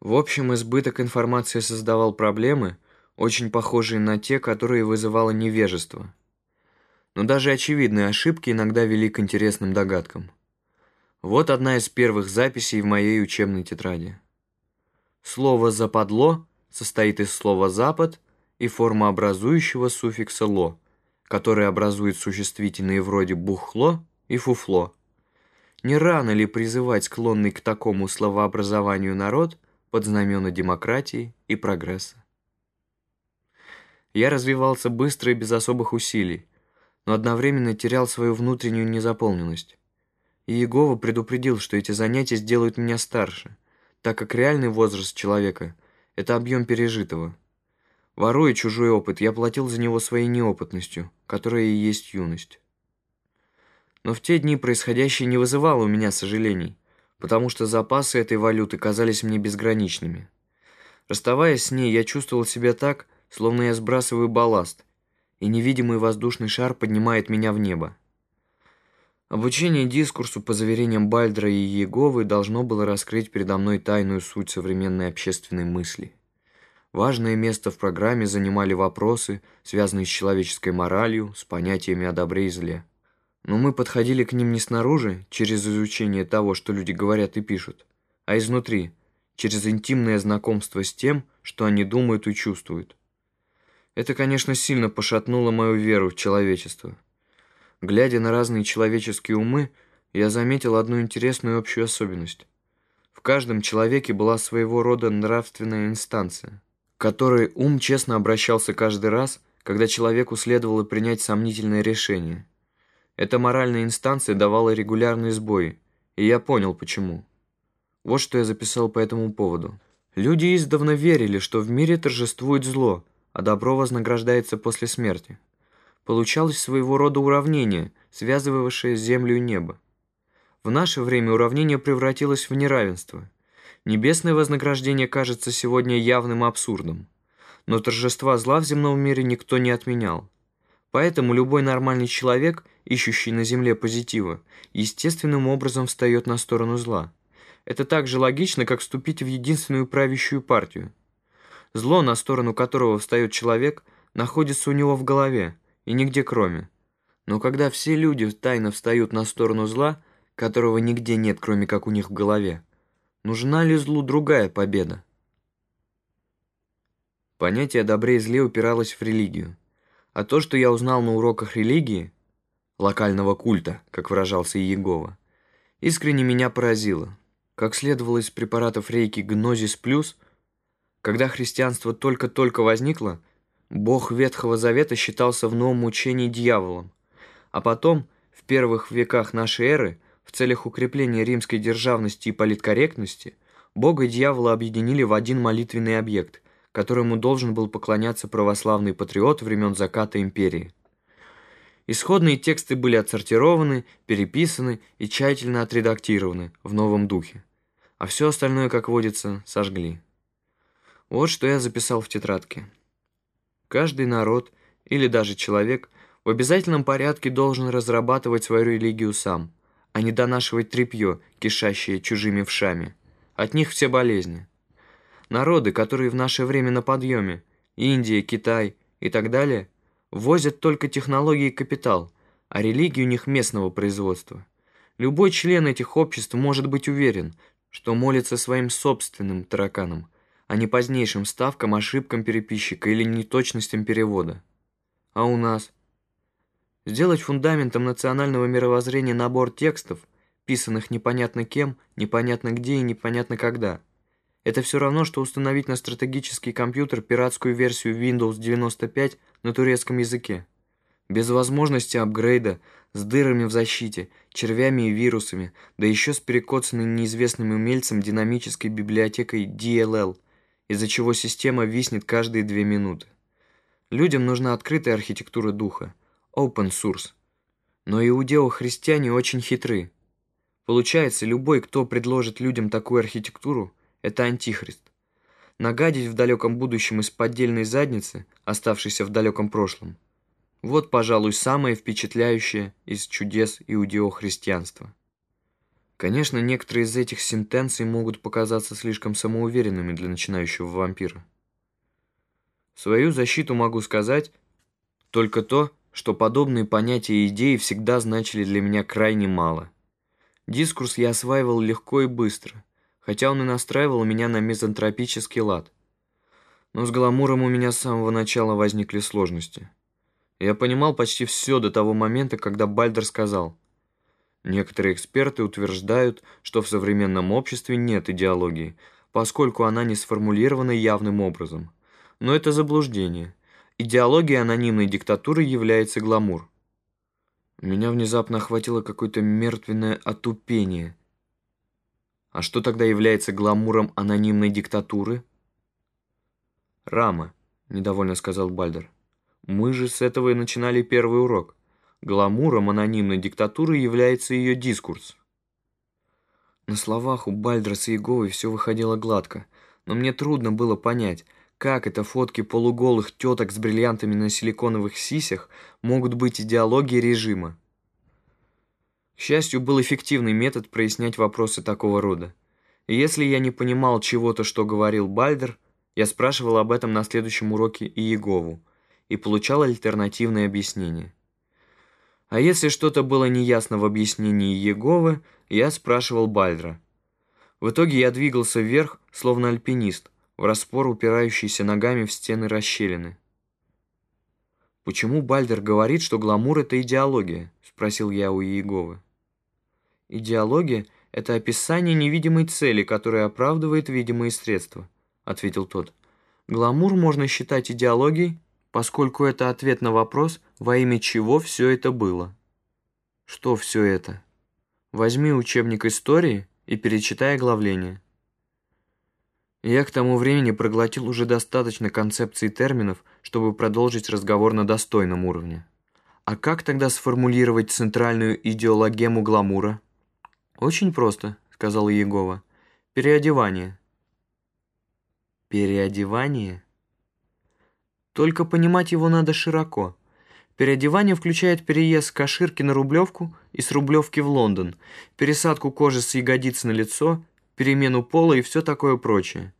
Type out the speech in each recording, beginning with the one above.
В общем, избыток информации создавал проблемы, очень похожие на те, которые вызывало невежество. Но даже очевидные ошибки иногда вели к интересным догадкам. Вот одна из первых записей в моей учебной тетради. Слово «западло» состоит из слова «запад» и формообразующего суффикса «ло», который образует существительные вроде «бухло» и «фуфло». Не рано ли призывать склонный к такому словообразованию народ под знамена демократии и прогресса? Я развивался быстро и без особых усилий, но одновременно терял свою внутреннюю незаполненность. И Иегова предупредил, что эти занятия сделают меня старше, так как реальный возраст человека – это объем пережитого. Воруя чужой опыт, я платил за него своей неопытностью, которая и есть юность. Но в те дни происходящее не вызывало у меня сожалений, потому что запасы этой валюты казались мне безграничными. Расставаясь с ней, я чувствовал себя так, словно я сбрасываю балласт, и невидимый воздушный шар поднимает меня в небо. Обучение дискурсу по заверениям Бальдра и Иеговы должно было раскрыть передо мной тайную суть современной общественной мысли. Важное место в программе занимали вопросы, связанные с человеческой моралью, с понятиями о добре и зле. Но мы подходили к ним не снаружи, через изучение того, что люди говорят и пишут, а изнутри, через интимное знакомство с тем, что они думают и чувствуют. Это, конечно, сильно пошатнуло мою веру в человечество. Глядя на разные человеческие умы, я заметил одну интересную общую особенность. В каждом человеке была своего рода нравственная инстанция, к которой ум честно обращался каждый раз, когда человеку следовало принять сомнительное решение. Эта моральная инстанция давала регулярные сбои, и я понял, почему. Вот что я записал по этому поводу. Люди издавна верили, что в мире торжествует зло, а добро вознаграждается после смерти получалось своего рода уравнение, связывавшее землю и небо. В наше время уравнение превратилось в неравенство. Небесное вознаграждение кажется сегодня явным абсурдом. Но торжества зла в земном мире никто не отменял. Поэтому любой нормальный человек, ищущий на земле позитива, естественным образом встает на сторону зла. Это так же логично, как вступить в единственную правящую партию. Зло, на сторону которого встает человек, находится у него в голове, и нигде кроме. Но когда все люди тайно встают на сторону зла, которого нигде нет, кроме как у них в голове, нужна ли злу другая победа? Понятие добре и зле упиралось в религию. А то, что я узнал на уроках религии, локального культа, как выражался Иегова, искренне меня поразило. Как следовало из препаратов рейки «Гнозис плюс», когда христианство только-только возникло, Бог Ветхого Завета считался в новом учении дьяволом, а потом, в первых веках нашей эры, в целях укрепления римской державности и политкорректности, Бога и дьявола объединили в один молитвенный объект, которому должен был поклоняться православный патриот времен заката империи. Исходные тексты были отсортированы, переписаны и тщательно отредактированы в новом духе, а все остальное, как водится, сожгли. Вот что я записал в тетрадке. Каждый народ или даже человек в обязательном порядке должен разрабатывать свою религию сам, а не донашивать тряпье, кишащее чужими вшами. От них все болезни. Народы, которые в наше время на подъеме, Индия, Китай и так далее, возят только технологии и капитал, а религию у них местного производства. Любой член этих обществ может быть уверен, что молится своим собственным тараканам – а не позднейшим ставкам, ошибкам переписчика или неточностям перевода. А у нас? Сделать фундаментом национального мировоззрения набор текстов, писанных непонятно кем, непонятно где и непонятно когда. Это все равно, что установить на стратегический компьютер пиратскую версию Windows 95 на турецком языке. Без возможности апгрейда, с дырами в защите, червями и вирусами, да еще с перекоцанной неизвестным умельцем динамической библиотекой DLL – из-за чего система виснет каждые две минуты. Людям нужна открытая архитектура духа, open source. Но иудео-христиане очень хитры. Получается, любой, кто предложит людям такую архитектуру, это антихрист. Нагадить в далеком будущем из поддельной задницы, оставшейся в далеком прошлом. Вот, пожалуй, самое впечатляющее из чудес иудео-христианства. Конечно, некоторые из этих сентенций могут показаться слишком самоуверенными для начинающего вампира. Свою защиту могу сказать только то, что подобные понятия и идеи всегда значили для меня крайне мало. Дискурс я осваивал легко и быстро, хотя он и настраивал меня на мизантропический лад. Но с гламуром у меня с самого начала возникли сложности. Я понимал почти все до того момента, когда Бальдер сказал. Некоторые эксперты утверждают, что в современном обществе нет идеологии, поскольку она не сформулирована явным образом. Но это заблуждение. Идеология анонимной диктатуры является гламур. Меня внезапно охватило какое-то мертвенное отупение. А что тогда является гламуром анонимной диктатуры? «Рама», — недовольно сказал Бальдер. «Мы же с этого и начинали первый урок. Гламуром анонимной диктатуры является ее дискурс». На словах у Бальдера с Иеговой все выходило гладко, но мне трудно было понять — как это фотки полуголых теток с бриллиантами на силиконовых сисях могут быть идеологией режима? Счастью, был эффективный метод прояснять вопросы такого рода. И если я не понимал чего-то, что говорил Бальдер, я спрашивал об этом на следующем уроке Иегову и получал альтернативное объяснение. А если что-то было неясно в объяснении Иеговы, я спрашивал Бальдера. В итоге я двигался вверх, словно альпинист – в распор упирающийся ногами в стены расщелины. «Почему Бальдер говорит, что гламур — это идеология?» — спросил я у Иеговы. «Идеология — это описание невидимой цели, которая оправдывает видимые средства», — ответил тот. «Гламур можно считать идеологией, поскольку это ответ на вопрос, во имя чего все это было». «Что все это?» «Возьми учебник истории и перечитай оглавление». Я к тому времени проглотил уже достаточно концепций терминов, чтобы продолжить разговор на достойном уровне. А как тогда сформулировать центральную идеологему гламура? «Очень просто», — сказала Егова. «Переодевание». «Переодевание?» Только понимать его надо широко. Переодевание включает переезд с Каширки на Рублевку и с Рублевки в Лондон, пересадку кожи с ягодиц на лицо перемену пола и все такое прочее.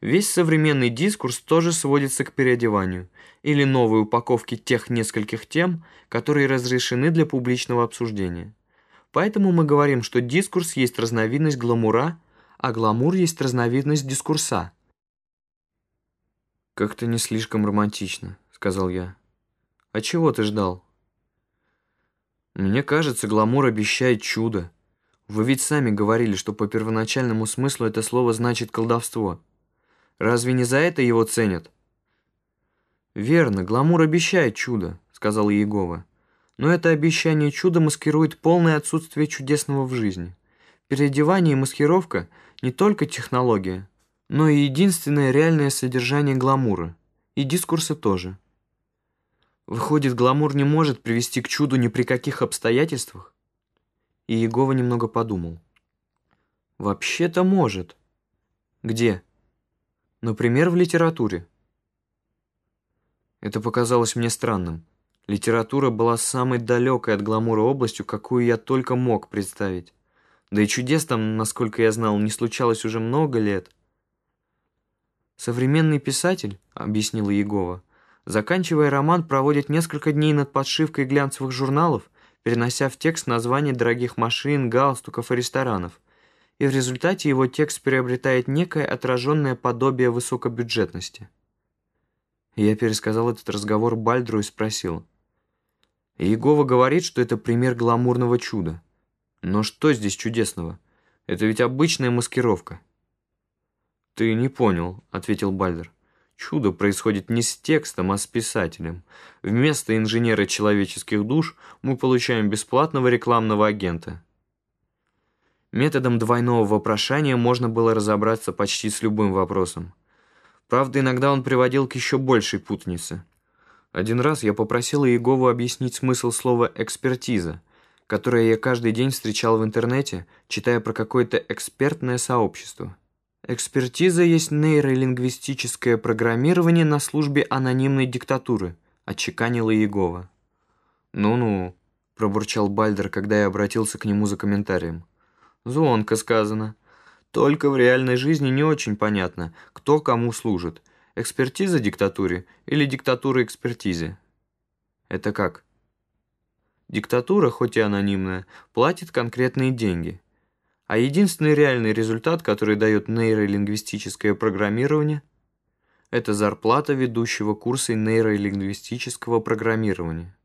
Весь современный дискурс тоже сводится к переодеванию или новой упаковке тех нескольких тем, которые разрешены для публичного обсуждения. Поэтому мы говорим, что дискурс есть разновидность гламура, а гламур есть разновидность дискурса. «Как-то не слишком романтично», — сказал я. «А чего ты ждал?» «Мне кажется, гламур обещает чудо. Вы ведь сами говорили, что по первоначальному смыслу это слово значит колдовство. Разве не за это его ценят?» «Верно, гламур обещает чудо», — сказал Иегова. «Но это обещание чуда маскирует полное отсутствие чудесного в жизни. Переодевание и маскировка — не только технология, но и единственное реальное содержание гламура. И дискурса тоже. Выходит, гламур не может привести к чуду ни при каких обстоятельствах?» и Егова немного подумал. «Вообще-то может». «Где?» «Например, в литературе». Это показалось мне странным. Литература была самой далекой от гламура областью, какую я только мог представить. Да и чудес там, насколько я знал, не случалось уже много лет. «Современный писатель», — объяснила Егова, заканчивая роман, проводит несколько дней над подшивкой глянцевых журналов перенося в текст названия дорогих машин, галстуков и ресторанов. И в результате его текст приобретает некое отраженное подобие высокобюджетности. Я пересказал этот разговор Бальдру и спросил. Иегова говорит, что это пример гламурного чуда. Но что здесь чудесного? Это ведь обычная маскировка. «Ты не понял», — ответил Бальдер. Чудо происходит не с текстом, а с писателем. Вместо инженера человеческих душ мы получаем бесплатного рекламного агента. Методом двойного вопрошания можно было разобраться почти с любым вопросом. Правда, иногда он приводил к еще большей путанице. Один раз я попросил Иегову объяснить смысл слова «экспертиза», которое я каждый день встречал в интернете, читая про какое-то экспертное сообщество. Экспертиза есть нейролингвистическое программирование на службе анонимной диктатуры, отчеканила Егова. Ну-ну, пробурчал Бальдер, когда я обратился к нему за комментарием. Звонко сказано. Только в реальной жизни не очень понятно, кто кому служит. Экспертиза диктатуре или диктатура экспертизе? Это как? Диктатура, хоть и анонимная, платит конкретные деньги. А единственный реальный результат, который дает нейролингвистическое программирование, это зарплата ведущего курса нейролингвистического программирования.